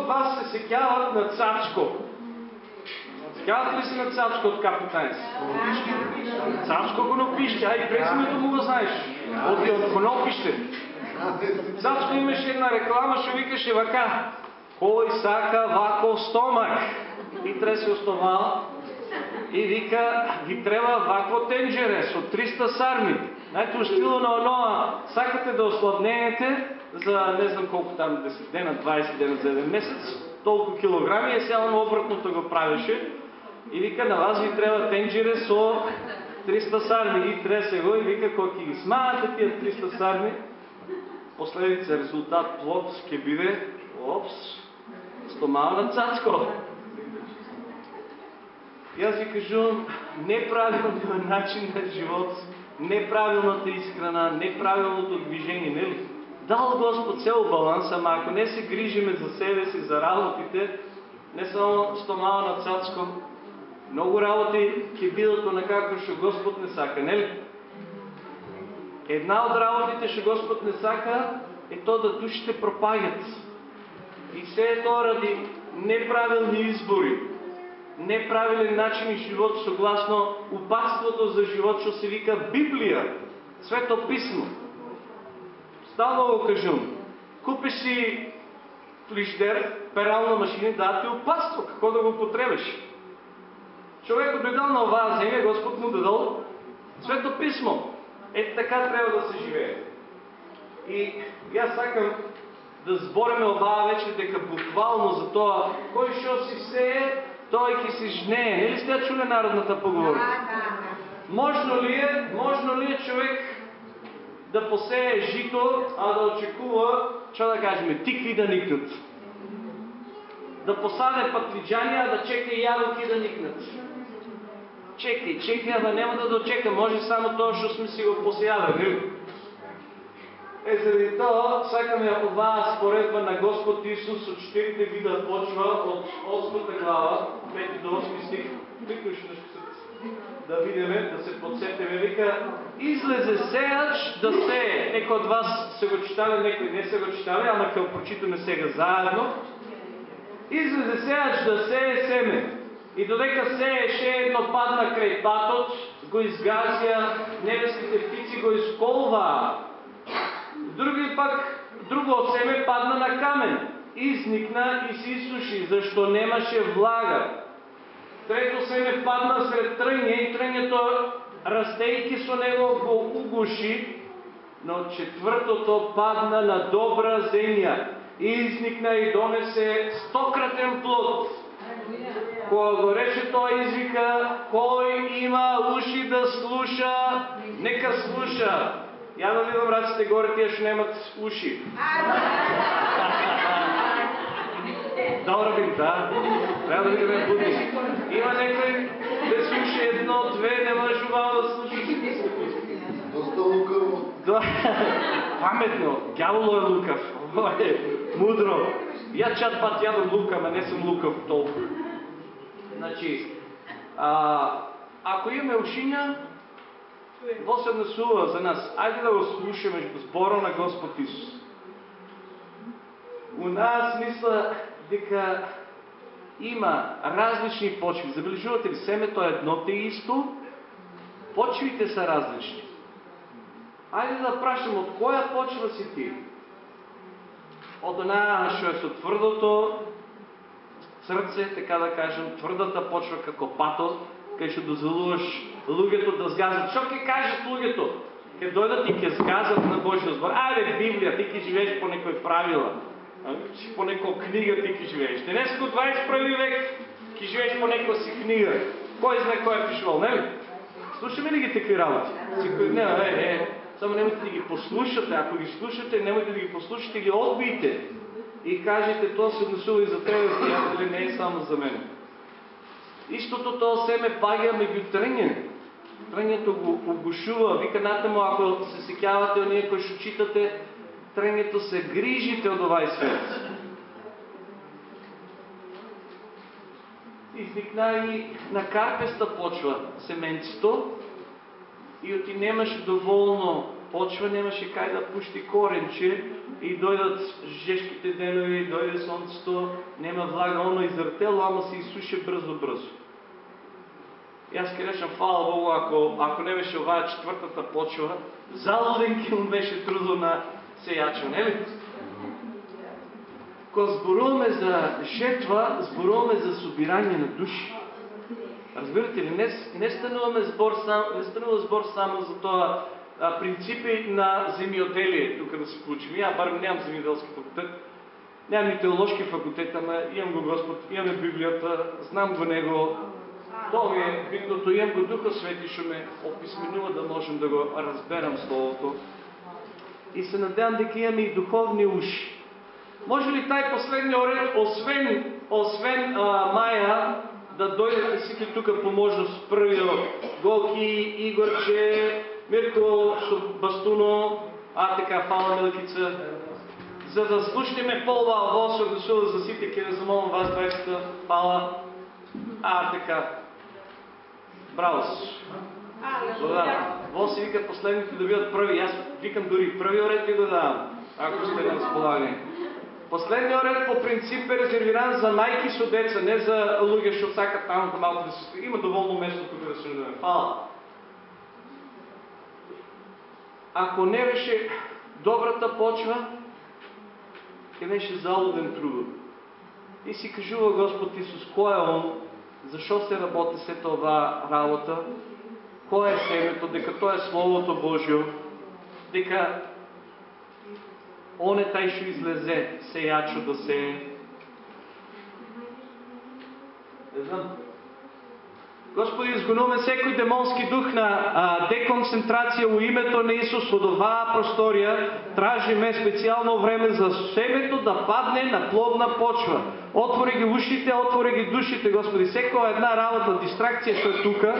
от вас се сетяват на Цачко? Сетяват ли се на Цачко от Капитанец? Цачко Конопище, ай презимето му го знаеш. От Конопище. Цачко имаше една реклама, ще викаше вака. Кой сака вако стомак? И треси основала. И вика, ви трябва вакво тенджерес от 300 сарми. Знаете, у на оноа, сакате да ослабнеете за не знам колко там, 10 дена, 20 дена за един месец, толкова килограми, е сега на обратното го правеше. И вика, на вас ви трябва тенджере со 300 сарми. И тресе го и вика, кой ги смаате тия 300 сарми, последица, резултат, плод, ще биде, опс, стомална цацко. И аз ви кажувам, неправилният начин на живот, неправилната изхрана, неправилното движение, нели? Дал Господ цел баланс, ама ако не се грижиме за себе си, за работите, не само стомала на цацко, много работи ќе бидат онакако што Господ не сака, нели? Една от работите што Господ не сака е то да душите пропагат. И все е то ради неправилни избори, неправилен начин и живот согласно упадството за живот, што се вика Библија, Свето писмо. Стално го кажам. Купиш си флишдер, перална машина, да ти опаства, какво да го потребеш. Човекът дойдал на оваа земя, Господ му дадал Свето писмо. Ето така трябва да се живее. И аз сакам да збориме оваа вечер дека буквално за тоа кој што си сее, тој ќе си жнее. Нели сте чуле народната поговорка? Можно ли е, можно ли е човек да посее жито, а да очекува, што да кажеме, тикви да никнат? Да посаде патлиджани, а да чека ябълки да никнат? Чекай, чекай, ама няма да дочека, може само тоа што сме си го посеяли, нели? Е, заради тоа, сакаме оваа споредба на Господ Исус од четирите вида почва од 8 глава, 5 до 8 стих. Викаш да видиме, да се подсетиме. Вика, излезе сеяч да сее. Некои од вас се го читали, некои не се го читали, ама ќе прочитаме сега заедно. Излезе сеяч да сее семе. И додека сееше едно падна крај патот, го изгазија, небеските птици го изколваа. Други пак, друго семе падна на камен, изникна и се изсуши, зашто немаше влага. Трето семе падна сред трънje и трънjето, растейки со него, го угуши, но четвъртото падна на добра земя, изникна и донесе стократен плод. Кога го рече той извика, кой има уши да слуша, нека слуша. Я да видам раците горе, тия ще немат уши. Добре би, да. Трябва да видим будни. Има някой да слуша едно, две, не може да слуша. Доста лукаво. Да. Паметно. Дяволо е лукав. Мудро. Я чат пат ядам лука, ама не съм лукав толкова. Значи, а, ако имаме ушиня, Во се однесува за нас? Ајде да го слушаме збора на Господ Исус. У нас мисля дека има различни почви. Забележувате ли, семето е едно те исто, почвите са различни. Ајде да прашам, од која почва си ти? Од онаа што е со тврдото срце, така да кажем, тврдата почва како патот, кај што дозволуваш луѓето да згазат. Што ќе кажат луѓето? Ке дојдат и ќе згазат на Божјия збор. Ајде Библија, ти ќе живееш по некои правила. По некоја книга ти ќе живееш. Денес во 21 век ќе живееш по некоја си книга. Кој знае кој е пишувал, нели? Слушаме ли ги такви работи? Секој не, е, е, само немојте да ги послушате. Ако ги слушате, немојте да ги послушате, ги одбиете. И кажете, тоа се однесува и за тебе, пријатели, не е само за мене. Истото тоа семе паѓа меѓу тръње. Тръњето го угушува. Вика натаму, ако се сеќавате оние кои што читате, тръњето се грижите од овај свет. Изникна и на карпеста почва семенцето и оти немаше доволно почва, немаше кај да пушти коренче и дојдат жешките денови, дојде сонцето, нема влага, оно изртело, ама се изсуше брзо-брзо. И аз ке речам, фала Богу, ако, ако не беше оваа четвртата почва, залуден ке му беше трудо на сејача, нели? Кога зборуваме за жетва, зборуваме за собирање на души. Разбирате ли, не, не стануваме збор сам, не станува збор само за тоа а, принципи на земјоделие, тука да се получим. Ја барем немам земјоделски факултет, немам и теолошки факултет, ама имам го Господ, имаме Библијата, знам го Него. Тоа ми е битното, имам го Духа Свети, што ме описменува да можем да го разберам Словото. И се надевам дека имаме и духовни уши. Може ли тај последниот ред, освен, освен а, Маја, да дојдете сите тука по можност првиот Голки, Игорче, Мирко бастуно, а така фала Милкица, за да слушнеме полва во се гласува за сите ќе да замолам вас 20 фала. А така. Браво. Во се вика последните да бидат први. Аз викам дори првиот ред ви го давам, ако сте на располагање. Последниот ред по принцип е резервиран за мајки со деца, не за луѓе што сакат таму малку да се... Има доволно место тука да се нададе. Фала. Ако не беше добрата почва, ќе беше залуден трудот. И си кажува Господ Исус, кој е Он, зашо се работи сета оваа работа, кој е семето, дека тоа е Словото Божјо, дека Он е тај што излезе сејачо да се... Не знам. Господи, изгонуваме секој демонски дух на а, деконцентрација во името на Исус од оваа просторија. Тражиме специјално време за семето да падне на плодна почва. Отвори ги ушите, отвори ги душите, Господи. Секоја една работа, дистракција што е тука,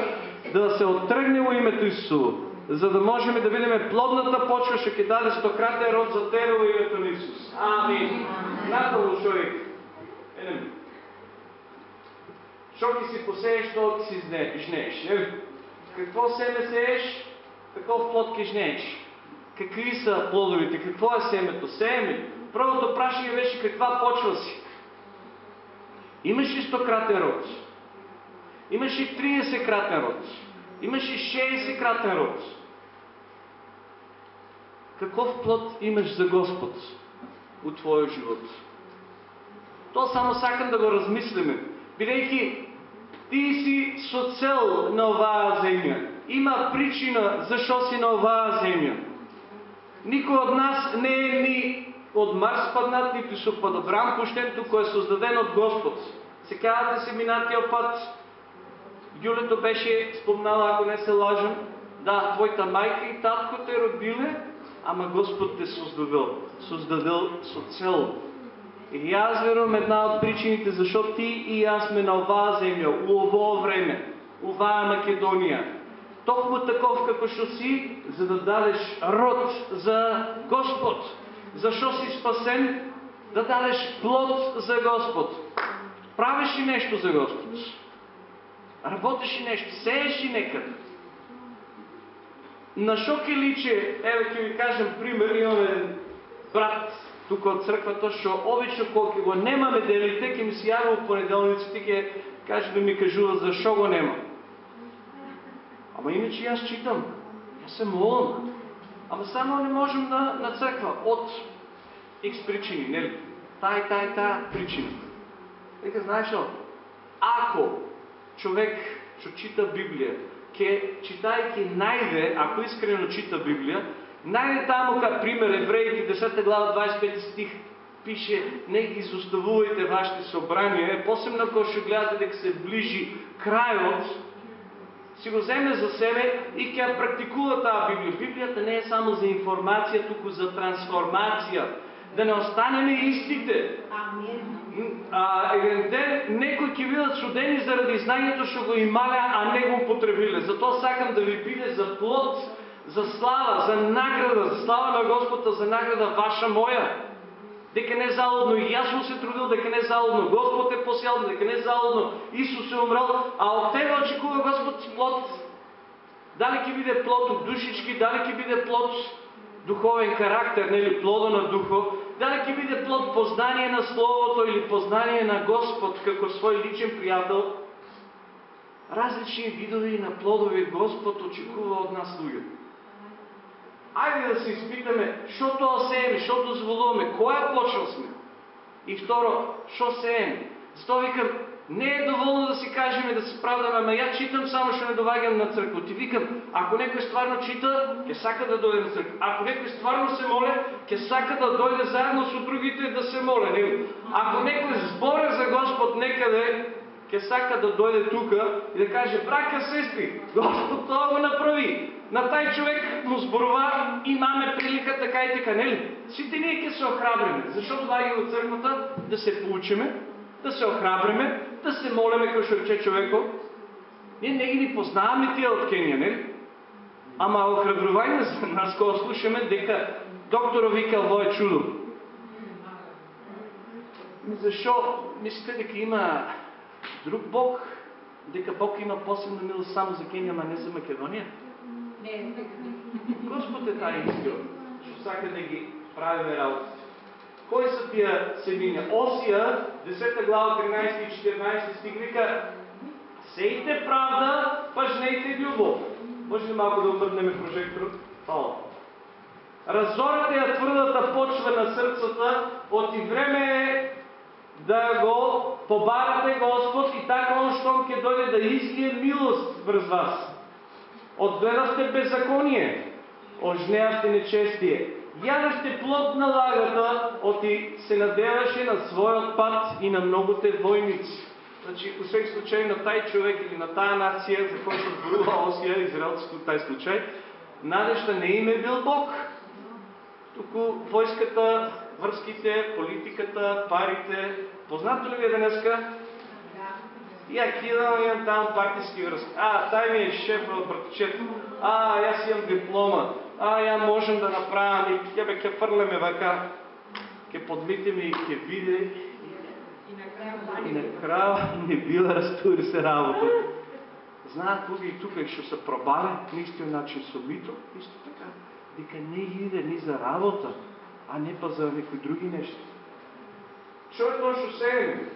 да се оттргне во името Исусово за да можеме да видиме плодната почва што ќе даде стократен род за тебе во името на Исус. Амин. Натаму човек. Едем. Што ќе си посееш, тоа ќе си жнееш. Не? Какво семе сееш, таков плод ќе жнееш. Какви са плодовите? Какво е семето? Семе. Првото прашање беше каква почва си. Имаш ли 100 кратен род? Имаш ли 30 кратен род? Имаш ли 60 кратен род? Каков плод имаш за Господ у твоя живот? То само сакам да го размислиме. Бидејќи ти си со цел на оваа земја. Има причина зашо си на оваа земја. Никој од нас не е ни од Марс паднат, ниту со падобран пуштен, туку е создаден од Господ. Се казвате се минатиот пат, Јулето беше спомнала, ако не се лажам, да, твојата мајка и татко те родиле, ама Господ те создадил, создадил со цел. И јас верувам една од причините зашо ти и јас сме на оваа земја, у ово време, оваа Македонија. Токму таков како што си, за да дадеш род за Господ. Зашо си спасен? Да дадеш плод за Господ. Правиш ли нешто за Господ? Работиш ли нешто? Сееш ли некаде? На шо ке личи, еве ќе ви кажем пример, имаме брат тука од црквата, што обично кога го немаме делите, ќе ми се во понеделниците, ќе каже да ми кажува за шо го нема. Ама иначе јас читам, јас се молам, ама само не можем на, на црква, од X причини, нели? Таа и таа причина. Дека знаеш ли, ако човек што чита Библија, ке читајќи најде, ако искрено чита Библија, најде таму ка пример Евреите 10 глава 25 стих пише не ги изоставувајте вашите собранија, посебно кога ќе гледате дека се ближи крајот, си го земе за себе и ќе практикува таа Библија. Библијата не е само за информација, туку за трансформација. Да не останеме истите. А, еден ден некои ќе бидат судени заради знањето што го имале, а не го употребиле. Затоа сакам да ви биде за плод, за слава, за награда, за слава на Господа, за награда ваша моја. Дека не залудно и јас му се трудил, дека не залудно Господ е посел, дека не залудно Исус е умрал, а од тебе очекува Господ плод. Дали ќе биде плод од душички, дали ќе биде плод духовен характер, нели плода на духо, дали ќе биде плод познание на Словото или познание на Господ како свој личен пријател, различни видови на плодови Господ очекува од нас луѓе. Ајде да се испитаме што тоа сееме, што дозволуваме, која почнал сме. И второ, што сееме. Затоа викам, не е доволно да си кажеме да се правдаме, ама ја читам само што не доваѓам на црква. Ти викам, ако некој стварно чита, ќе сака да дојде на црква. Ако некој стварно се моле, ќе сака да дојде заедно со другите да се моле. Не? Ако некој зборе за Господ некаде, ќе сака да дојде тука и да каже, брака, сестри, Господ тоа го направи. На тај човек му зборува, имаме прилика така и така, нели? Сите ние ќе се охрабриме. Зашо доаѓаме во црквата? Да се поучиме, да се охрабриме, да се молиме, како што рече човеко. Ние не ги ни познаваме тие од Кенија, нели? Ама охрабрување за нас кога слушаме дека докторот викал во е чудо. Зашо мислите дека има друг Бог? Дека Бог има посебна милост само за Кенија, ама не за Македонија? Не, Господ е тај искрен, што сака да ги правиме работите. Кои се тие семиња? Осија, 10 глава, 13 и 14 стих вика Сејте правда, па жнејте љубов. Може ли малко да обрнеме прожекторот? Фала. Разорете ја тврдата почва на срцата, оти време е да го побарате Господ и така он штом ќе дојде да излие милост врз вас. Одгледавте беззаконие, ожнеавте нечестие, јадеште плод на лагата, оти се надеваше на својот пат и на многоте војници. Значи, у секој случај на тај човек или на таа нација за која се зборува Осија, израелците тај случај, надежда не им е бил Бог. Туку војската, врските, политиката, парите. Познато ли ви е денеска? Ја кидам, имам там партиски връзки. А, тај ми е шеф од братчето. А, јас имам диплома. А, ја можем да направам и ќе бе ќе фрлеме вака. Ќе подмитиме и ќе види. И на крај не била растури се работа. Знаат луѓе и тука што се пробале на истиот начин со мито, исто така, дека не иде ни за работа, а не па за некои други нешта. Што е тоа што сегаме?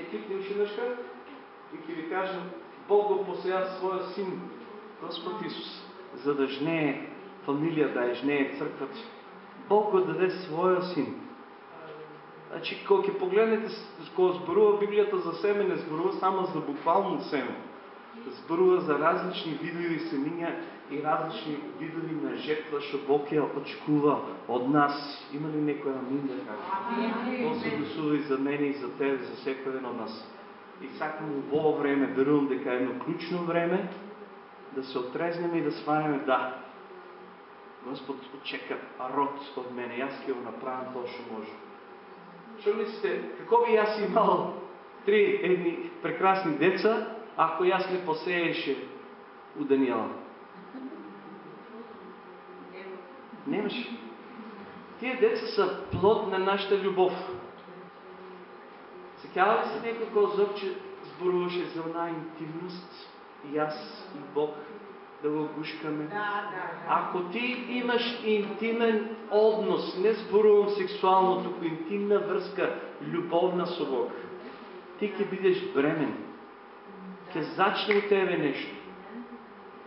Е кликни ушинашка и ќе ви кажам, Бог го посеја своја син, Господ Исус, за да жнее фамилија, да жнее црквата. Бог го даде своја син. Значи, ќе погледнете, кога зборува Библијата за семе, не зборува само за буквално семе. Зборува за различни видови семиња и различни видови на жетва, што Бог ја очекува од нас. Има ли некој амин да каже? Тоа се гласува и за мене, и за тебе, за секој еден од нас. И сакам во време, верувам дека е едно клучно време, да се отрезнеме и да свареме да. Господ очека род од мене, јас ќе го направам тоа можам. Што мислите, како би јас имал три едни прекрасни деца, ако јас не посееше у Даниела? Немаше. Тие деца са плод на нашата љубов. Сеќава ли се некој кога Зовче зборуваше за онаа интимност, и јас и Бог да го гушкаме? Да, да. Ако ти имаш интимен однос, не зборувам сексуално, туку интимна врска, љубовна со Бог, ти ќе бидеш бремен. Ќе зачне у тебе нешто.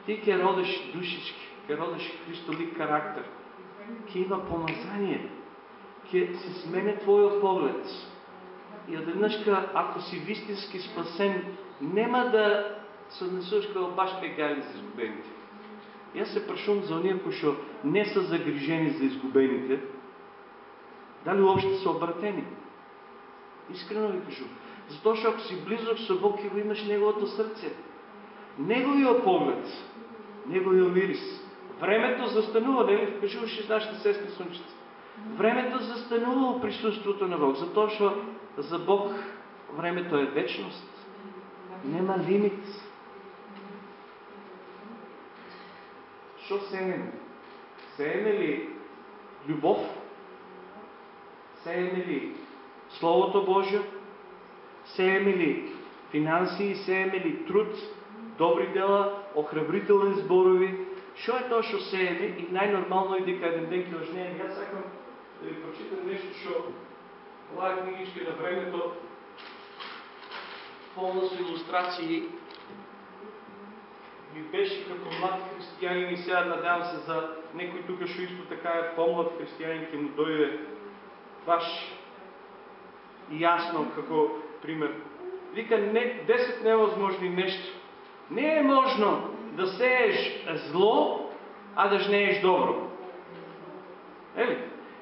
Ти ќе родиш душички, ќе родиш Христолик карактер. Ќе има помазание. Ќе се смене твојот поглед. И одеднаш, ако си вистински спасен, нема да однесуваш како баш пегали за изгубените. Јас се прашувам за оние кои што не се загрижени за изгубените, дали уопште се обратени? Искрено ви кажу. Затоа што ако си близок со Бог, ќе го имаш Неговото срце. Неговиот поглед, Неговиот мирис. Времето застанува, нели кажуваше нашите сестри Сончица. Времето застанува у присуството на Бог, затоа што за Бог времето е вечност. Нема лимит. Што сееме? Сееме ли љубов? Сееме ли Словото Божјо? Сееме ли финансии? Сееме ли труд, добри дела, охрабрителни зборови? Що е то, що сееме и най-нормално е дека еден ден ќе ожнеем. Јас сакам да ви прочитам нешто што оваа книгичка на времето полна со илустрации ми беше како млад християнин и сега надявам се за некој тука што исто така е помлад християнин ќе му дојде баш јасно како пример. Вика не 10 невозможни нешта. Не е можно да сееш зло, а да жнееш добро. Ели?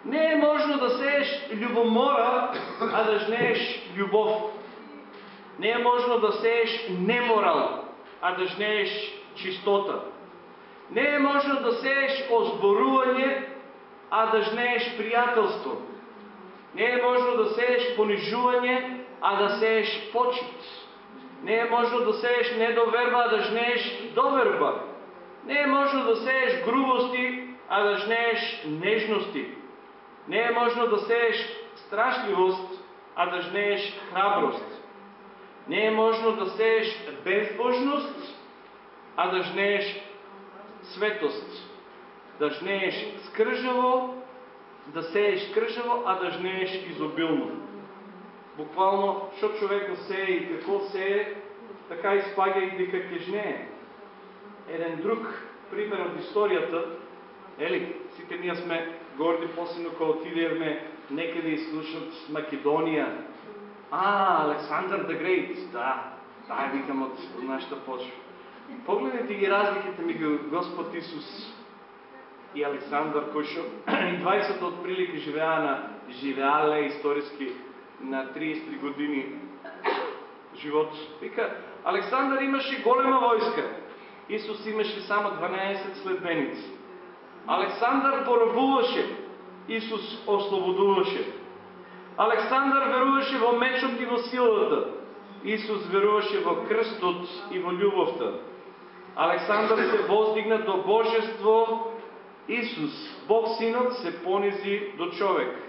Не е можно да сееш любомора, а да жнееш любов. Не е можно да сееш неморал, а да жнееш чистота. Не е можно да сееш озборување, а да жнееш пријателство. Не е можно да сееш понижување, а да сееш почит. Не е можно да сееш недоверба, а да жнееш доверба. Не е можно да сееш грубости, а да жнееш нежности. Не е можно да сееш страшливост, а да жнееш храброст. Не е можно да сееш безбожност, а да жнееш светост. Да жнееш скржаво, да сееш скржаво, а да жнееш изобилно. Буквално, що човек го сее и какво сее, така изпага и дека ќе жнее. Еден друг пример од историјата, ели, сите ние сме горди посебно кога отидевме некаде и слушат Македонија. А, Александър the да, да, викам од нашата почва. Погледнете ги разликите меѓу Господ Исус и Александър, кој што и двајцата од прилика живеа на живеале историски на 33 години живот. Вика, Александър имаше голема войска. Исус имаше само 12 следбеници. Александър поробуваше. Исус ослободуваше. Александър веруваше во мечот и во силата. Исус веруваше во крстот и во љубовта. Александър се воздигна до божество. Исус, Бог Синот, се понизи до човек.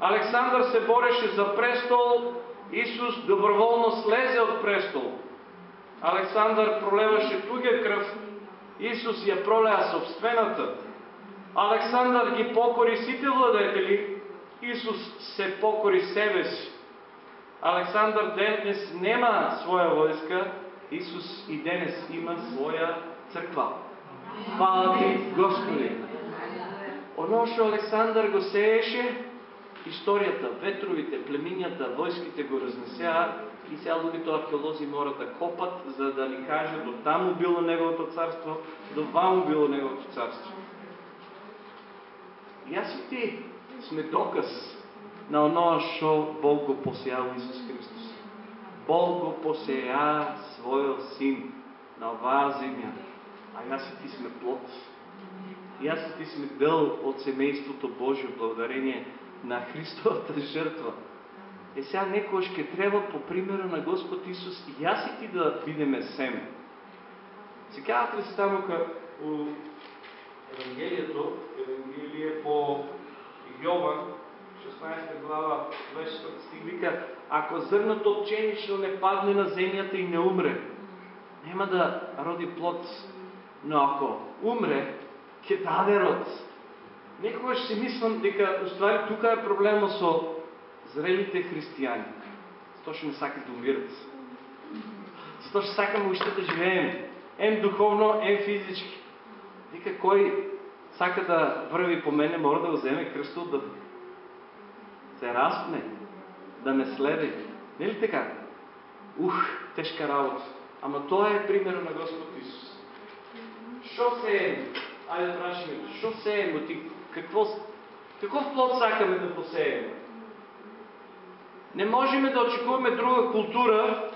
Александър се бореше за престол, Исус доброволно слезе от престол. Александър пролеваше тугия кръв, Исус ја пролеа собствената. Александър ги покори сите владетели, Исус се покори себе си. Александър денес нема своја војска, Исус и денес има своја црква. Хвала ти, Господи! Оно што Александър го сееше, историјата, ветровите, племињата, војските го разнесеа и сега луѓето археолози морат да копат за да ни кажат до таму било неговото царство, до ваму било неговото царство. Аз и ти сме доказ на оноа што Бог го посеја во Исус Христос. Бог го посеја својот син на оваа земја, а јас и ти сме плод. Аз и ти сме дел од семејството Божие благодарение на Христовата жртва. Е сега некојаш ќе треба по примеру на Господ Исус и јас и ти да бидеме семе. Секавате ли се таму ка у Евангелието, Евангелие по Јован, 16 глава, 24 стих вика, ако зрното пченично не падне на земјата и не умре, нема да роди плод, но ако умре, ќе даде род. Некогаш си мислам дека уствари тука е проблема со зрелите христијани. Што што не сакат да умират. Што што сакаме уште да живееме. Ем духовно, ем физички. Дека кој сака да врви по мене, мора да го земе крстот, да се распне, да ме следи. Не ли така? Ух, тешка работа. Ама тоа е примерот на Господ Исус. Што се е? Ајде да што се е ти? Какво, каков плод сакаме да посееме? Не можеме да очекуваме друга култура,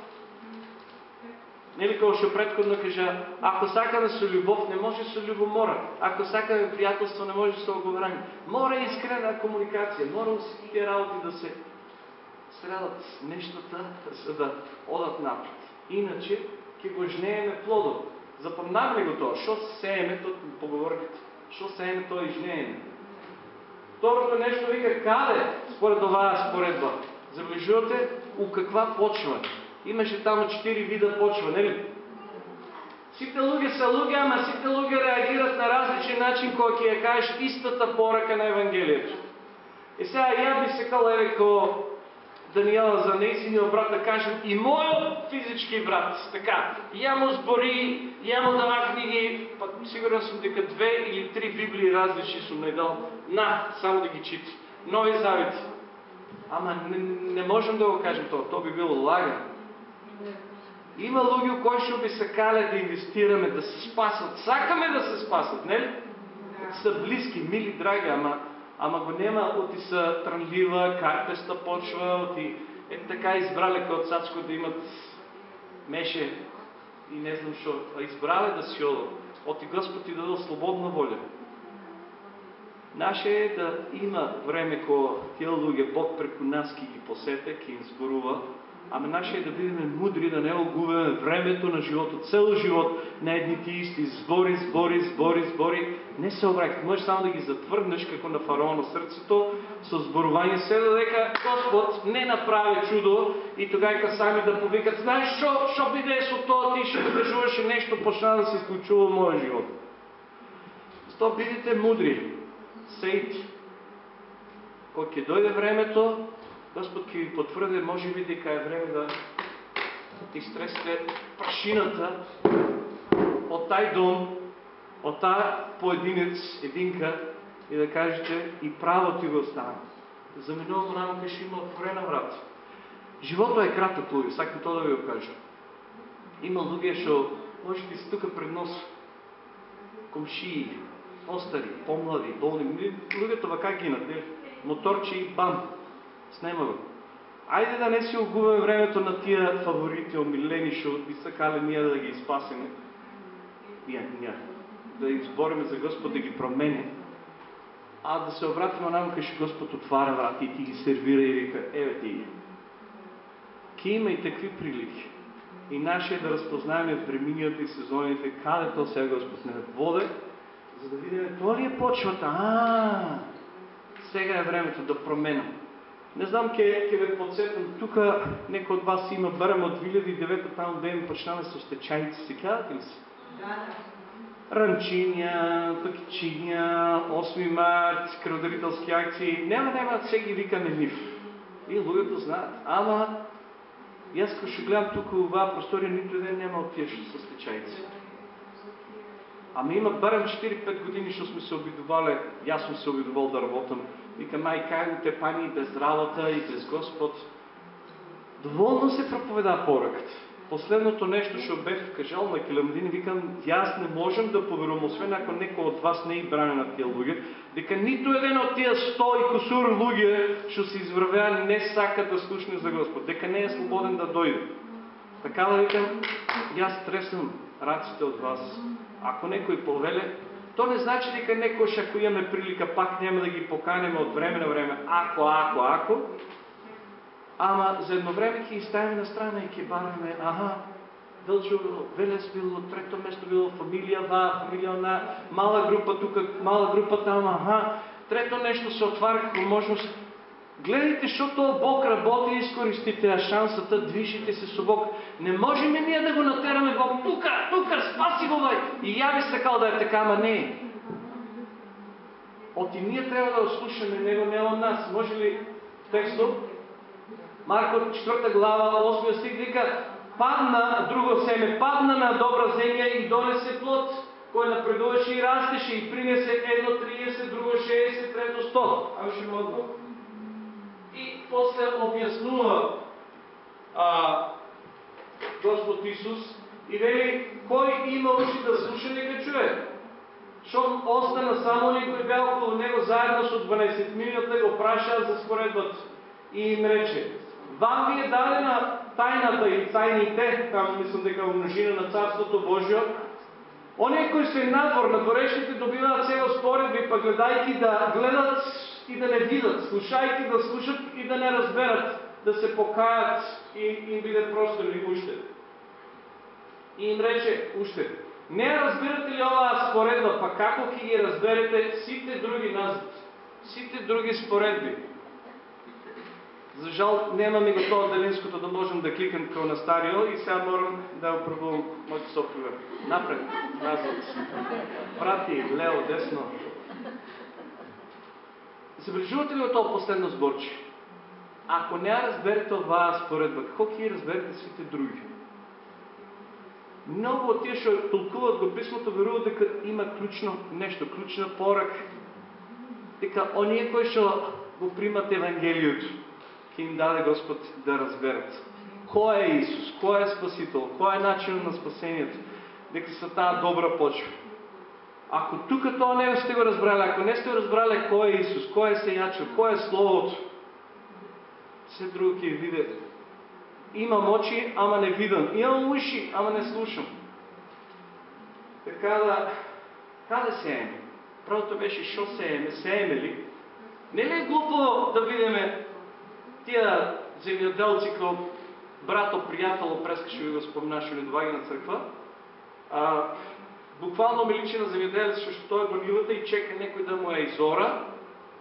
нели како што предходно кажа, ако сакаме со љубов, не може со љубомора. Ако сакаме пријателство, не може со оговорање. Мора искрена комуникација, мора сите работи да се средат нештата за да одат напред. Иначе ќе го жнееме плодот. Запомнаваме го тоа, што сееме, тоа поговорката. Што сееме, тоа и жнееме. Второто нешто вика каде, според оваа споредба. Забележувате у каква почва. Имаше таму четири вида почва, нели? Сите луѓе се луѓе, ама сите луѓе реагират на различен начин кога ќе ја кажеш истата порака на Евангелието. И сега ја би секал еве ко Даниела за нејзиниот брат да кажем и мојот физички брат, така, ја му збори, ја му дава книги, па сигурен сум дека две или три Библии различни сум не дал, на, само да ги чити. Нови завети. Ама не, не можем да го кажем тоа, тоа би било лага. Има луѓе кои што би сакале да инвестираме, да се спасат. Сакаме да се спасат, нели? Са близки, мили, драги, ама, ама го нема, оти са трънлива, карпеста почва, оти е така избрале као цацко да имат меше и не знам што, а избрале да си одат. Оти Господ ти дадал слободна воля. Наше е да има време кога тия луѓе Бог преку нас ки ги посете, ки им зборува, ама наше е да бидеме мудри, да не огубеме времето на животот, цел живот на едните исти, збори, збори, збори, збори, не се обраќај, можеш само да ги затврднеш како на фараона на срцето, со зборување се додека Господ не направи чудо и тогајка сами да повикат, знаеш што, што биде со тоа, ти што кажуваше нешто, почна да се исклучува мојот живот. Сто бидете мудри, сејте. Кога ќе дојде времето, Господ ќе ви потврди, може би дека е време да ти стресте прашината од тај дом, од таа поединец, единка, и да кажете и право ти го остана. Заминувам рамо кај ще има отворена врата. Животот е краток, луѓе, сакам тоа да ви го кажам. Има луѓе што може би се тука пред нос, комшии, постари, помлади, болни, луѓето вака гинат, не? моторче и бам, снема го. Ајде да не си огубаме времето на тия фаворити, омилени, што би сакале ние да ги спасиме. Ние, ние, да избориме за Господ да ги промени. А да се обратиме нам што Господ отваря врати и ти ги сервира и вика, еве ти. Ке има и такви прилики. И наше е да разпознаеме времињата и сезоните, каде то сега Господ не воде, за да видиме, тоа ли е почвата? А, сега е времето да променам. Не знам, ке, ке ве подсетам, тука некој од вас има, барем од 2009 таму да им почнаме со стечајци, се кадате ли се? Ранчиња, пакичиња, 8 март, кръводарителски акции, нема, нема, се ги викаме нив. И луѓето знаат. Ама, јас кога што гледам тука оваа просторија, ниту еден нема од тие што се стечајци. Ама има барем 4-5 години што сме се обидувале, јас сум се обидувал да работам. Викам, ај кај утепани без работа и без Господ. Доволно се проповеда пораката. Последното нещо што бев кажал на Келамдин, викам, јас не можем да поверувам, освен ако некој од вас не е бране на тие луѓе, дека ниту еден од тие 100 и кусур луѓе што се изврвеа не сака да слушне за Господ, дека не е слободен да дојде. Така да викам, јас тресам раците од вас. Ако некој повеле, то не значи дека некош ако имаме прилика пак нема да ги поканеме од време на време, ако, ако, ако, ама за едно време ќе ги ставиме на страна и ќе бараме, аха, Велчо Велес било, трето место било, фамилија ва, фамилија на, мала група тука, мала група там, аха, трето нещо се отваря како можност. Гледайте, тоа Бог работи, искористите ја шансата, движите се со Бог. Не можеме ние да го натераме Бог, тука, тука, спаси го бај. И ја би сакал да е така, ама не. Оти ние треба да го слушаме него, не од нас. Може ли текстот? Марко 4 глава, 8 стих вика, падна, друго семе, падна на добра земја и донесе плод, кој напредуваше и растеше и принесе едно 30, друго 60, трето 100. Ами ще мога И после објаснува а, Господ Исус и вели, кој има уши да слуша, нека чуе. Шо остана само некој беа околу него заедно со 12 минута го прашаа за споредбата и им рече, вам ви е дадена тајната и тајните, там мислам дека множина на Царството Божјо, оние кои се надвор, надворешните добиваат сега споредби, па гледајки да гледат и да не видат, слушајки да слушат и да не разберат, да се покаят и им биде простор или уште. И им рече, уште, не разбирате ли оваа споредба, па како ќе ги разберете сите други назад, сите други споредби? За жал немаме го тоа делинското да можем да кликам како на старио и сега морам да опробувам моите софтуер. Напред, назад. Прати, лево, десно. Забележувате ли го тоа последно зборче? Ако не разберете оваа споредба, како ќе разберете сите други? Много от тие што толкуват го писмото веруваат дека има ключно нешто, ключна порака. Дека оние кои што го примат Евангелието, ќе им даде Господ да разберат. Кој е Исус, кој е Спасител, кој е начинот на спасението, дека са таа добра почва. Ако тука тоа не сте го разбрали, ако не сте го разбрали кој е Исус, кој е Сејачо, кој е Словото, се друго ќе види. Имам очи, ама не видам. Имам уши, ама не слушам. Така да, каде сееме? Правото беше шо сееме, сееме ли? Не ли е глупо да видиме тия земјоделци како брато, пријатело, прескаше ви го спомнаше ли доваѓа на црква, а, буквално ми личи на земјоделец што што е гонилата и чека некој да му е изора,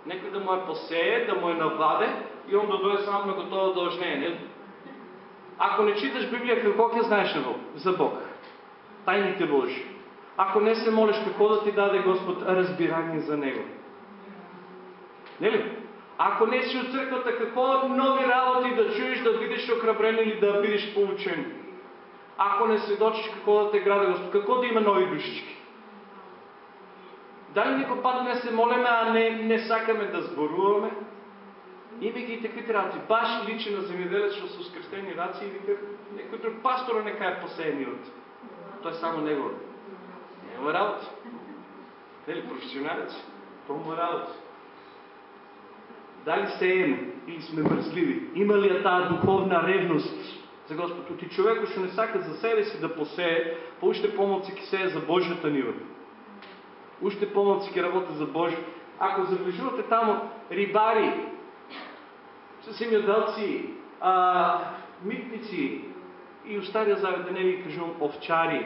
некој да му е посее, да му е наваде и он да дојде само на готово. Не? Ако не читаш Библија, какво ќе знаеш? За Бог. Тајните Божи. Ако не се молиш, какво да ти даде Господ разбирање за Него? Нели? Ако не си от църквата, какво нови работи да чуеш, да видиш охрабрен или да бидеш получен? Ако не сведочиш, какво да те граде Господ? Какво да има нови душички? Дали некој пат не се молиме, а не, не сакаме да зборуваме? Има ги и такви работи. Баш личи на земјоделец што се скрстени раци и вика, некој друг пастора нека е посеениот. Тоа е само негово. Нема работа. Дали професионалец? Тоа му е работа. Дали сееме или сме мрзливи? Има ли ја таа духовна ревност за Господ? Оти човеко што не сака за себе си да посее, па уште помалци ќе сее за Божјата нива. Уште помалци ќе работи за Божјо. Ако заближувате тамо рибари, земјоделци, а, митници и у Стария Завет, да не ви кажувам овчари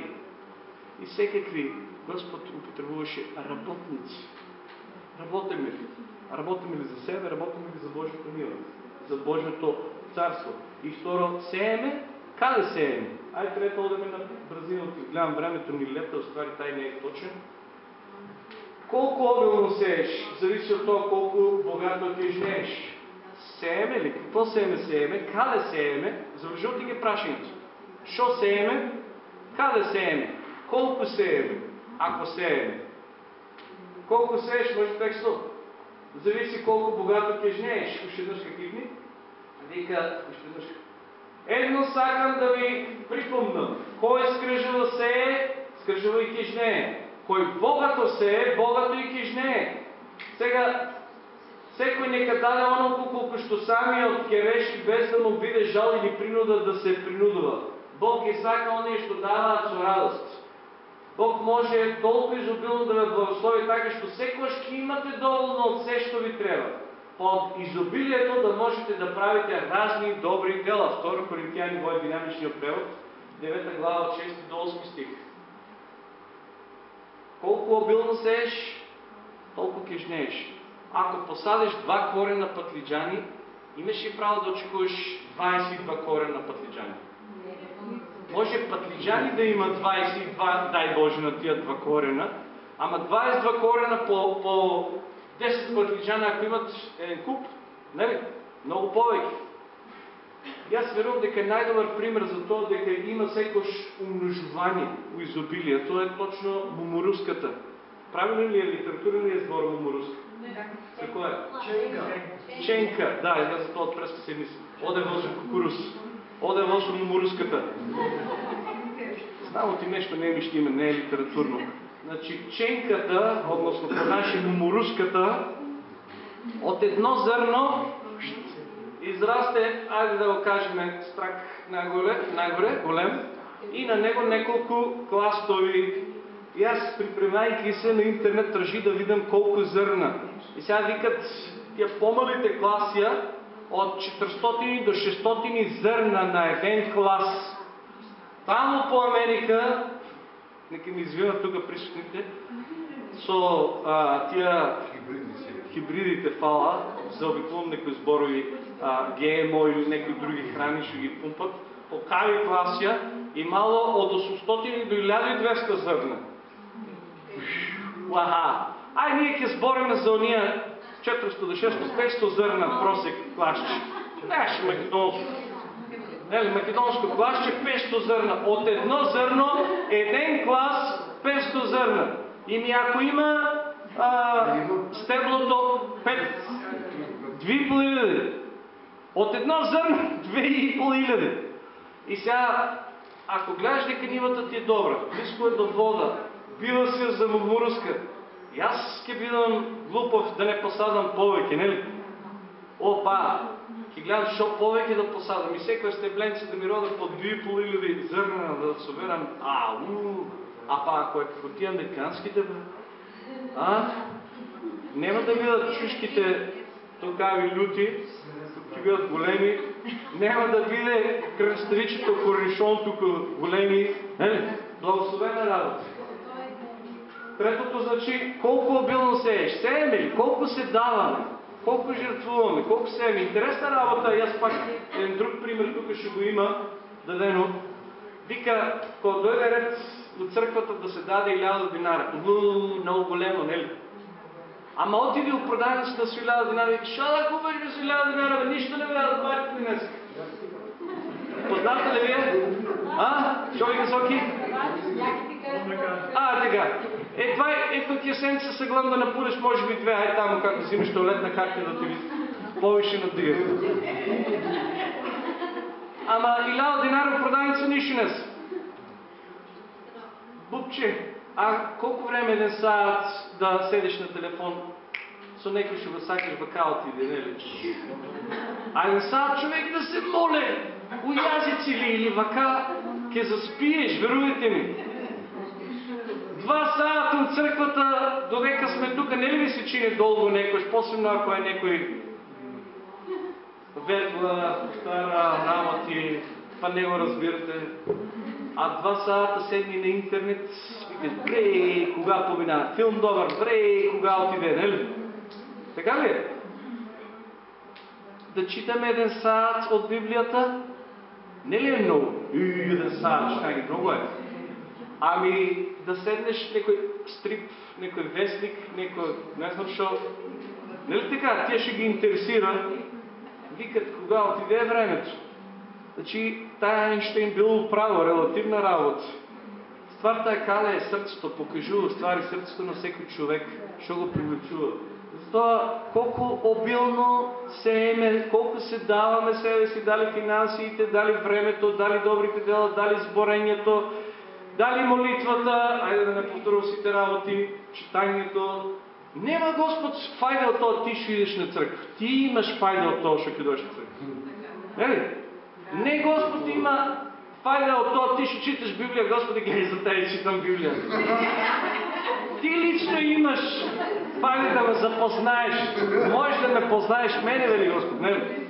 и всекакви, Господ употребуваше работници. Работиме ли? Работиме ли за себе, работиме ли за Божието мило, за Божието царство? И второ, сееме, каде сееме? Ай, трябва да одеме на Бразилото. Гледам времето ми лета, ствари тай не е точен. Колко обилно сееш, зависи от това колко богато ти жнеш. Сееме ли? Какво сееме сееме? Каде сееме? Завършил ги прашението. Шо сееме? Каде сееме? Колко сееме? Ако сееме. Колко сееш, може тексто. Зависи колко богато ти жнееш. Още еднъж какви дни? Вика, още еднъж. Едно сакам да ви припомнам. Кой скръжава сее, скръжава и кижнее. Кой богато сее, богато и кижнее. Сега, Секој нека даде оноко колко што самиот ќе реши без да му биде жал или принуда да се принудува. Бог ги сака оние што даваат со радост. Бог може толку изобилно да ве благослови така што секогаш ќе имате доволно од се што ви треба. Од изобилието да можете да правите разни добри дела. 2 Коринтијани во динамичниот превод, 9 глава од 6 до 8 стих. Колку обилно сееш, толку ќе жнееш. Ако посадиш два корена пътлиджани, имаш ли право да очекуваш 22 корена пътлиджани? Може пътлиджани да има 22, дай Боже, на тия два корена, ама 22 корена по, по 10 пътлиджани, ако имат един куп, нали? Много повече. И аз верувам дека е най-добър пример за това, дека има секош умножувание у изобилие. Това е точно муморуската. Правилно ли е литература ли е збор муморуска? Какво е? Ченка. Да, я за това отпреска се мисля. Оде возо кукурус. Оде возо муморуската. Знам ти нещо не ще име, не е литературно. Значи, ченката, односно по наши муморуската, от едно зърно израсте, айде да го кажем, страк нагоре, нагоре, голем, и на него неколко кластови. И аз, припремайки се на интернет, тържи да видам колко зърна. И сега викат, тия по-малите класия, от 400 до 600 зърна на един клас. Тамо по Америка, нека ми извинат тук присутните, со а, тия хибридите фала, заобиколам некои зборови а, ГМО или някои други храни ще ги пумпат, по кави и мало от 800 до 1200 зърна. Уаха! Ай, ние ќе збориме за ония 400 до 600, 500 зърна просек класче. Знаеш, македонско. Нели, македонско класче 500 зърна. От едно зърно, един клас 500 зърна. И ми ако има а, стеблото 5, 2500. От едно зърно 2500. И сега, ако гледаш дека нивата ти е добра, близко е до вода, била се за мурмуруска, и аз ќе бидам глупав да не посадам повеќе, нели? Опа, ќе гледам шо повеќе да посадам и секој стебленце да ми рода по 2500 зрна да соберам, ау, а па ако е како тия американските, бе, а? Нема да бидат чушките токави люти, ќе бидат големи, нема да биде кръставичето корнишон тук големи, нели? Благословена работа. Третото значи колко обилно сееш. Сееме ли? Колко се даваме? Колко жертвуваме? Колко сееме? Интересна работа. И аз пак един друг пример тук ще го има дадено. Вика, когато дойде ред от църквата да се даде 1000 динара. Уу, много големо, нели? Ама отиди от продавницата с 1000 динара и що да купиш без 1000 динара, бе? нищо не ме да платите днес. Познавате ли вие? А? Ви високи? А, така. Е, това е, ето тия седмица се гледам да напулиш, може би две, ай там, как да взимаш туалетна карта да ти ви повише надига. Ама иляда динара в продавница нищо не са. Бубче, а колко време е един саат да седиш на телефон со некој ще го сакаш бакалът ти, нели? А един саат човек да се моле, у язици ли или вака, ке заспиеш, верувайте ми. Два сата от църквата, додека сме тук, не ли ви се чини дълго некој, посебно ако е некој ветла, стара работи, па не го разбирате. А два сата седни на интернет, викаш, бре, кога помина, филм добър, бре, кога отиде, нели? Така ли е? Да читаме един саат от Библията? Не ли е много? Един саат, чакай, много е. Ами да седнеш некој стрип, некој вестник, некој, не знам шо. Нели така, тия ще ги интересира. Викат кога отиде времето. Значи, тая Айнштейн бил право, релативна работа. Стварта е кале е сърцето, покажува ствари сърцето на всеки човек, що го привлечува. Затова колко обилно се еме, колко се даваме себе си, дали финансиите, дали времето, дали добрите дела, дали сборението, дали молитвата, айде да не повторя сите работи, читанието. Нема Господ файда от това, ти ще идеш на църква. Ти имаш файда от това, ще дойдеш на църква. Ели? Не Господ има файда от това, ти ще читаш Библия, Господи, гледай за тебе читам Библия. Ти лично имаш файда да ме запознаеш. Можеш да ме познаеш мене, вели Господ, не ли?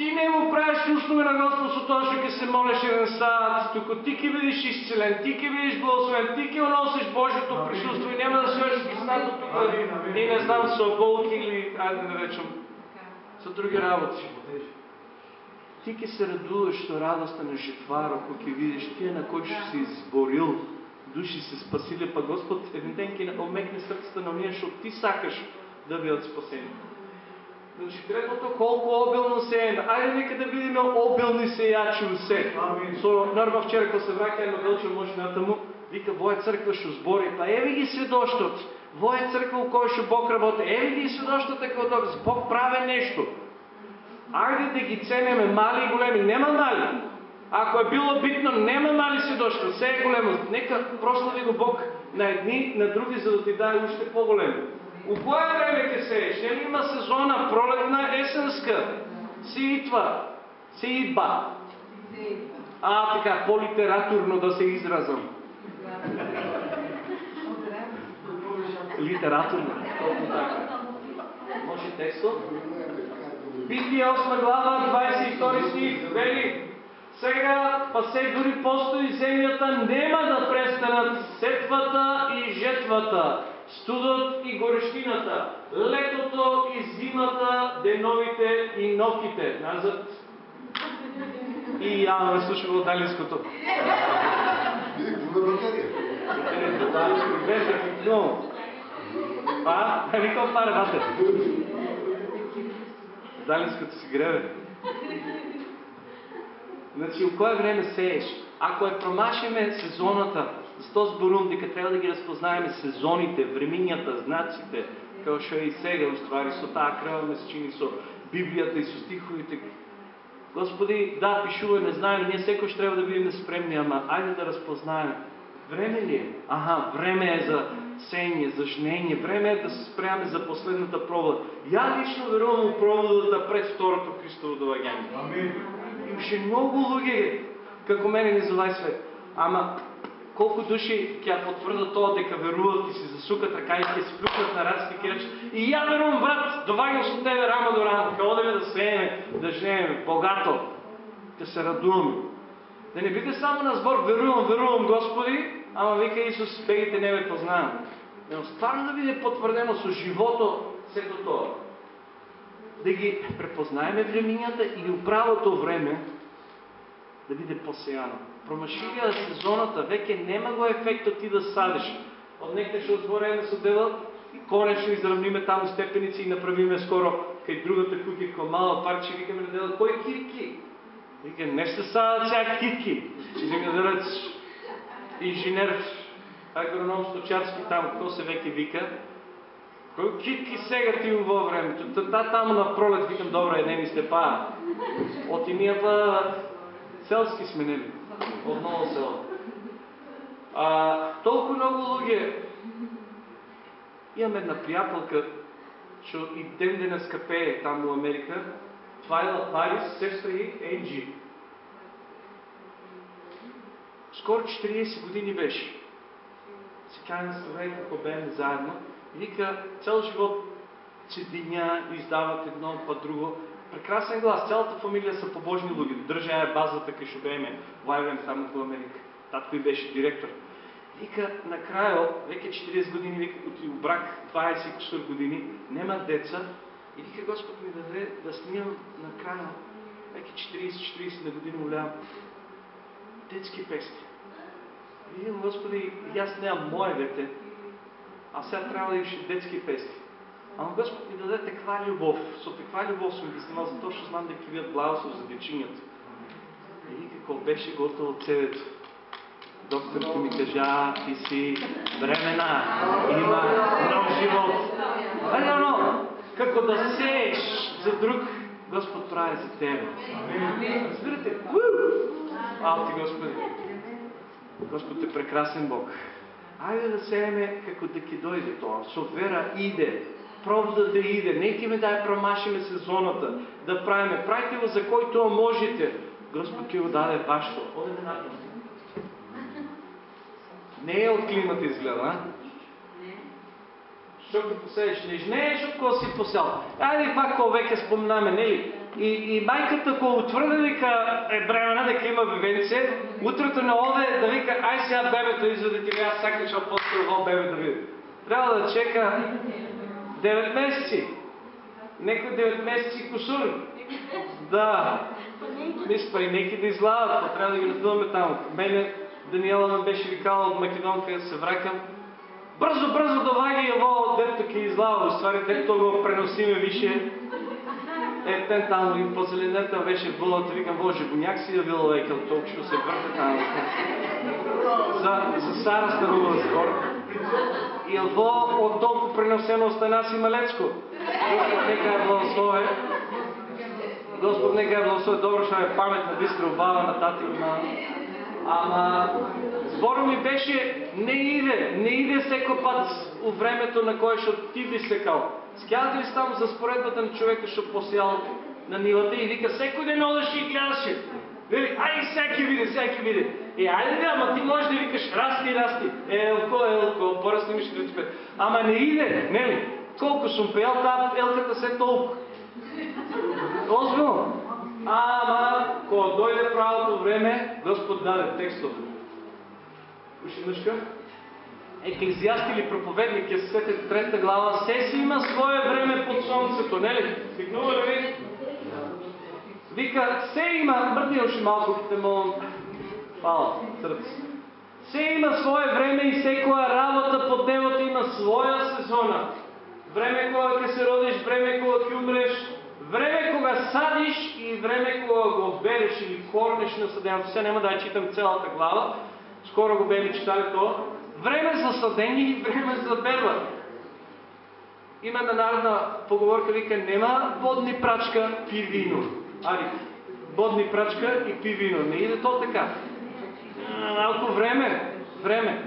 Ти не му правиш услуга на Господ со тоа што ќе се молиш еден саат, туку ти ќе бидеш исцелен, ти ќе бидеш благословен, ти ќе носиш Божјото присуство и нема да се ош киснато тука и не знам со болки или, ајде да речем, со други работи. Ти ќе се радуваш со радоста на жетвар, ако ќе видиш тие на кои што си изборил, души се спасиле, па Господ еден ден ќе омекне срцата на оние што ти сакаш да бидат спасени. Значи третото, колко обилно се е. Айде нека да видим обилни сеячи у се. Со Норма вчера, кога се враќа едно велче можната му, вика, воја црква што збори, па еве ги сведоштот. Воја црква у кој што Бог работи, еве ги сведоштот како да Бог прави нешто. Айде да ги ценеме мали и големи, нема мали. Ако е било битно, нема мали сведоштва, се е големо. Нека прослави го Бог на едни, на други, за да ти даде уште по-големо. У кое време ќе сееш? Нели има сезона пролетна, есенска? Сеитва, сеитба. А, така, по-литературно да се изразам. Литературно. Може текстот? Битие 8 глава, 22 стих, вели, сега, па се дори постои земята, нема да престанат сетвата и жетвата. Студот и горещината, летото и зимата, деновите и ноките. Назад. И явно не слушам от Алинското. Види, какво на да, без да? Викам паре. Далинското си гребе. Значи, от кое време сееш? Ако е промашиме сезоната, за този зборувам дека трябва да ги разпознаеме сезоните, временията, знаците, kao što je i сега, u stvari, со таа крва месечини, со Библијата и со стиховите. Господи, да, пишува, не знаем, ние секој трябва да бидеме спремни, ама ајде да разпознаеме. Време ли е? Аха, време е за сење, за жнење, време е да се спремаме за последната проба. Ја лично верувам у пробудата пред второто Христово доаѓање. Имаше многу луѓе, како мене низ овај свет. Ама, колку души ќе потврдат тоа дека веруваат и се засукат ръка и ќе се плюкнат на раците и ќе речат и ја верувам брат, доваѓам со тебе рама до рама, ќе одеме да сееме, да жнееме, богато, да се радуваме. Да не биде само на збор верувам, верувам Господи, ама вика Исус, бегите не ме познавам. Но стварно да биде потврдено со живото сето тоа. Да ги препознаеме времињата и у правото време да биде посеяно. Промашилија сезоната, веќе нема го ефектот ти да садиш. Од некој што отвореме со дела и конечно изравниме таму степеници и направиме скоро кај другата куќа кој мало парче викаме на дела кој китки? Вика не се садат сега китки. Вика да рец инженер агроном сточарски там, кто се веќе вика. Кој китки сега ти во времето? Та таму на пролет викам добро е не ми сте па. Оти ние па селски сме нели од ново село. А, толку многу луѓе имам една пријателка што и ден денес капее таму во Америка, Твайла Парис, сестра и Енджи. Скоро 40 години беше. Се каја на како беме заедно. И вика, цел живот цедиња, издават едно па друго. Прекрасен глас, цялата фамилија са побожни луѓе. Држа ја базата кај што беме време таму Америка. Татко и беше директор. Вика, на крајот, веќе 40 години, оти у брак 20 и кусур години, нема деца. И вика, Господ ми даде да снимам на крајот, веќе 40-40 на години улявам, детски песни. Викам, Господи, аз немам мое дете, а сега трябва да имаш и детски песни. Ама Господ ми даде таква любов, со таква любов сум ги снимал, затоа што знам дека видат благослов за дечињата. И како беше готово цевето. Докторите ми кажа, ти си времена, има нов живот. Оно, како да сееш за друг, Господ прави за тебе. Разбирате? Ау ти Господи. Господ е прекрасен Бог. Ајде да сееме како да ќе дојде тоа. Со вера иде. Правда да иде. Неки ме да ја промашиме сезоната, да правиме. Правите го за кој тоа можете. Господ ќе го даде башто. Одеме натаму. Не е от климата изгледа, а? Што ќе посееш? Не жнееш од кој си посел. Ајде пак кој веќе спомнаме, нели? И, и мајката кој утврди дека е бремена, дека има бебенце, утрото не оде да вика, ај сега бебето изведе ти аз сакаш да поскоро во бебе да види. Трябва да чека 9 месеци. Некои 9 месеци кусур. Да. Мисля, па и неки да излават, па трябва да ги раздуваме там. Мене Даниела ме беше викала от Македонка, се вракам. Брзо, брзо доваѓа ово дето ќе излава, у ствари дето го преносиме више. Е, тен таму и после лета беше булата, викам, Боже, буняк си да веќе, толку што се врте таму. За, за Сара станува скоро. И ово од толку преносено остана си малечко. Господ нека ја благослови. Господ нека ја благослови, добро што е паметна, бистро, баба на тати и. Ама зборот ми беше не иде, не иде секој пат у времето на кое што ти би секал. Скјавате ли таму за споредбата на човека што посеял на нивата и вика секој ден одеше и гледаше. Вели, сега ќе биде, сега ќе биде. Е, ајде да, ама ти можеш да викаш расти, расти. Елко, елко, порасни ми 45. Ама не иде, нели? Колку сум пеел, таа елката се толку. Озбилно. Ама, кога дојде правото време, Господ даде текстот. Уши мъжка? Еклезиаст или проповедник, ја се сетите трета глава, се си има свое време под сонцето, нели? Стигнува ли ви? Вика, се има, мрдни уши малко, те молам, Фала, срце. Се има свое време и секоја работа под небото има своја сезона. Време кога ќе се родиш, време кога ќе умреш, време кога садиш и време кога го береш или корнеш на съденото. Сега няма да я читам цялата глава, скоро го бели читали това. Време за съдение и време за берба. Има една народна поговорка, вика, нема водни прачка, пи вино. Али, водни прачка и пи вино. Не иде то така. Малко време, време.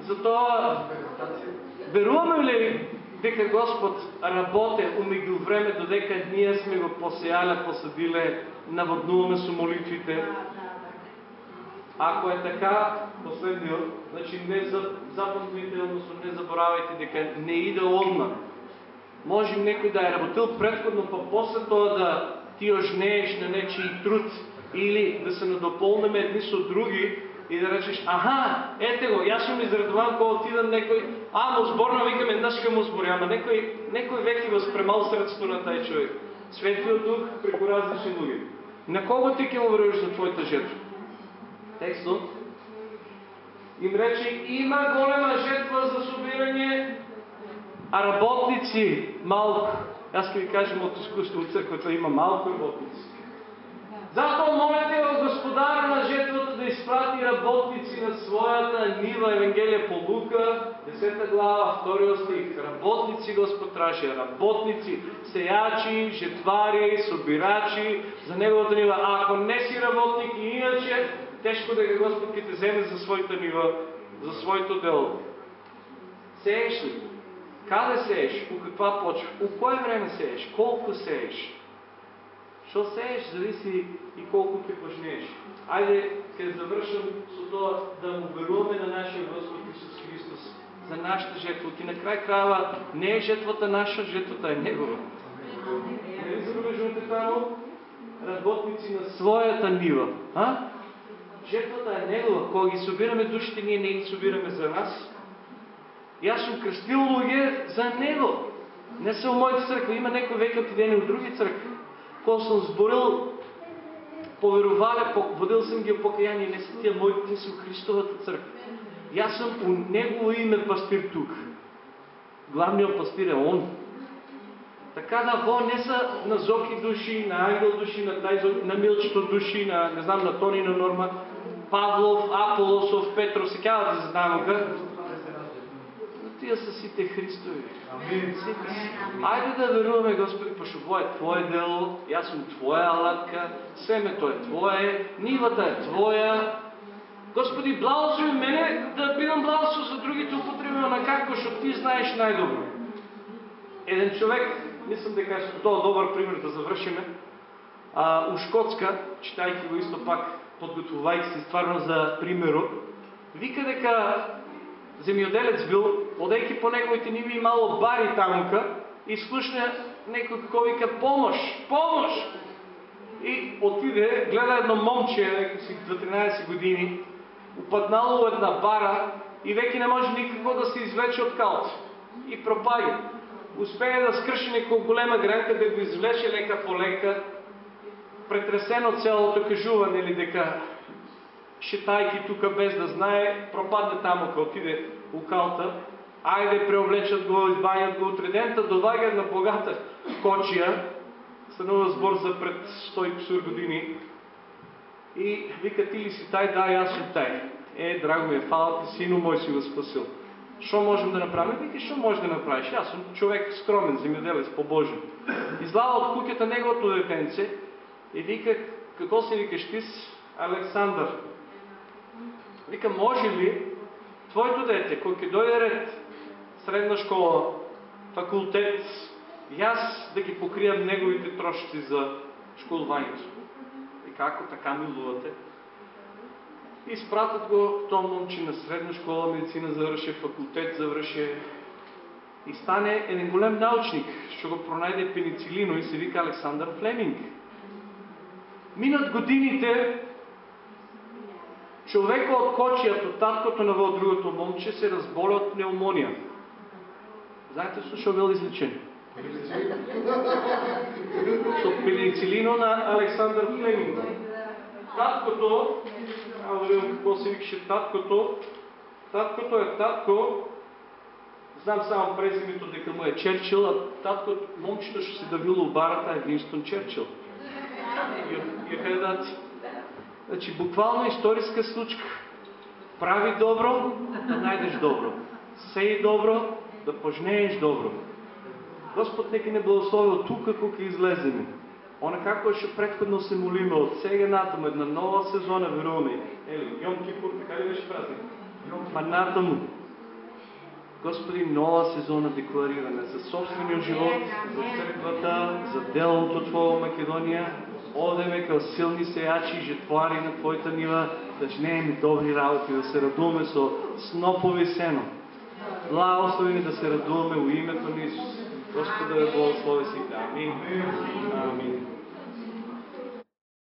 Затоа, веруваме ли дека Господ работе умеѓу време додека ние сме го посеяле, посадиле, наводнуваме со молитвите. Ако е така, последниот, значи не за, односно не заборавајте дека не иде одма. Може некој да е работил предходно, па после тоа да ти ожнееш на нечiji труд или да се надополнеме едни со други и да речеш, аха, ете го, јас сум изредован кога отидам некој, а, му зборно викам еднаш ке му збори, ама некој, некој веќе го спремал на тај човек. Светиот дух преку различни луѓе. На кого ти ќе му за твојата жетва? Текстот им рече, има голема жетва за собирање, а работници малко. Аз ќе ви кажем от изкуство от църквата има малко работници. Затоа молете го Господара на жетвата да изпрати работници на своята нива. Евангелие по Лука, 10 глава, 2 стих. Работници Господ тражи, работници, сеячи, жетвари, собирачи за Неговата нива. Ако не си работник и иначе, тежко дека Господ ќе те земе за своята нива, за своето дело. Сееш ли? Каде сееш? У каква почва? У кое време сееш? Колко сееш? Що сееш, зависи и колко ќе пожнеш. Айде, ќе завършам со тоа да му веруваме на нашия Господ Исус Христос за нашата жетва. И на край крава не е жетвата наша, жетвата е Негова. Не забележувате само работници на своята нива. А? Жетвата е Негова. Кога ги събираме душите, ние не ги събираме за нас. И аз съм кръстил луѓе за Него. Не са в моята църква. Има некои веќе отидени от други църкви. Кога съм сборил поверовали, водил съм ги покаяние, не са тия моите, те са Христовата църква. И аз съм у Негово име пастир тук. Главният пастир е Он. Така да во не са на Зоки души, на Ангел души, на, тай, на Милчето души, на, не знам, на Тони, на Норма, Павлов, Аполосов, Петров, се казват да знам га. Тия са сите Христови. Сите си. Айде да веруваме, Господи, пошо во е Твое дело, јас сум Твоја алатка, семето е Твое, нивата е Твоја. Господи, благослови мене да бидам благослов за другите употребено на како што Ти знаеш најдобро. Еден човек, мислам дека е тоа добар пример да завршиме, а, у Шкотска, читајќи го исто пак, подготвувајќи се стварно за примерот, вика дека земјоделец бил, одејќи по неговите ниви имало бари тамука, и слушна некој како вика помош, помош! И отиде, гледа едно момче, некој си 13 години, упаднало во една бара и веќе не може никако да се извлече од калт. И пропаѓа. Успее да скрши некоја голема гранка, да го извлече лека по лека, претресено целото кажува, нели, дека шетајки тука без да знае, пропадне таму кога отиде у калта, ајде преоблечат го, избајат го утредента, доваѓа на богата кочија, станува збор за пред 100 години, и вика, ти ли си тај? Да, јас сум тај. Е, драго ми е, фала ти, сину мој си го спасил. Що можем да направим? Вика, що можеш да направиш? Аз съм човек скромен, земјоделец, побожен. Излава от куќата неговото детенце и вика, какво си викаш ти си? Александър. Вика, може ли твоето дете, кој ќе дојде ред, средна школа, факултет, и аз да ги покриям неговите трошци за школувањето? И како така милувате? Изпратят го то момче на средна школа, медицина завърши, факултет завърши и стане един голем научник, ще го пронајде пеницилино и се вика Александър Флеминг. Минат годините, Човека од кочијато, таткото на во другото момче, се разболя од пневмонија. Знаете со што бил излечен? Со пеницилино на Александър Флеминг. Таткото, а какво се викаше таткото, таткото е татко, знам само презимето дека му е Черчил, а татко, момчето што се давило барата е Винстон Черчил. Гледате. Значи, буквално историска случка. Прави добро, да најдеш добро. Сеј добро, да пожнееш добро. Господ нека не благослови от тук, кога излеземе. Она како што предходно се молиме од сега натаму една нова сезона веруваме. Ели, Јом Кипур, така ли беше празник? Па натаму. Господи, нова сезона деклариране за собствениот живот, за црквата, за делото Твојо во Македонија. Одеме као силни сејачи и жетвари на Твојата нива, да жнееме добри работи, да се радуваме со снопови сено. Благослови ни да се радуваме у името на Исус. Господа да благослови сите. Амин. Амин.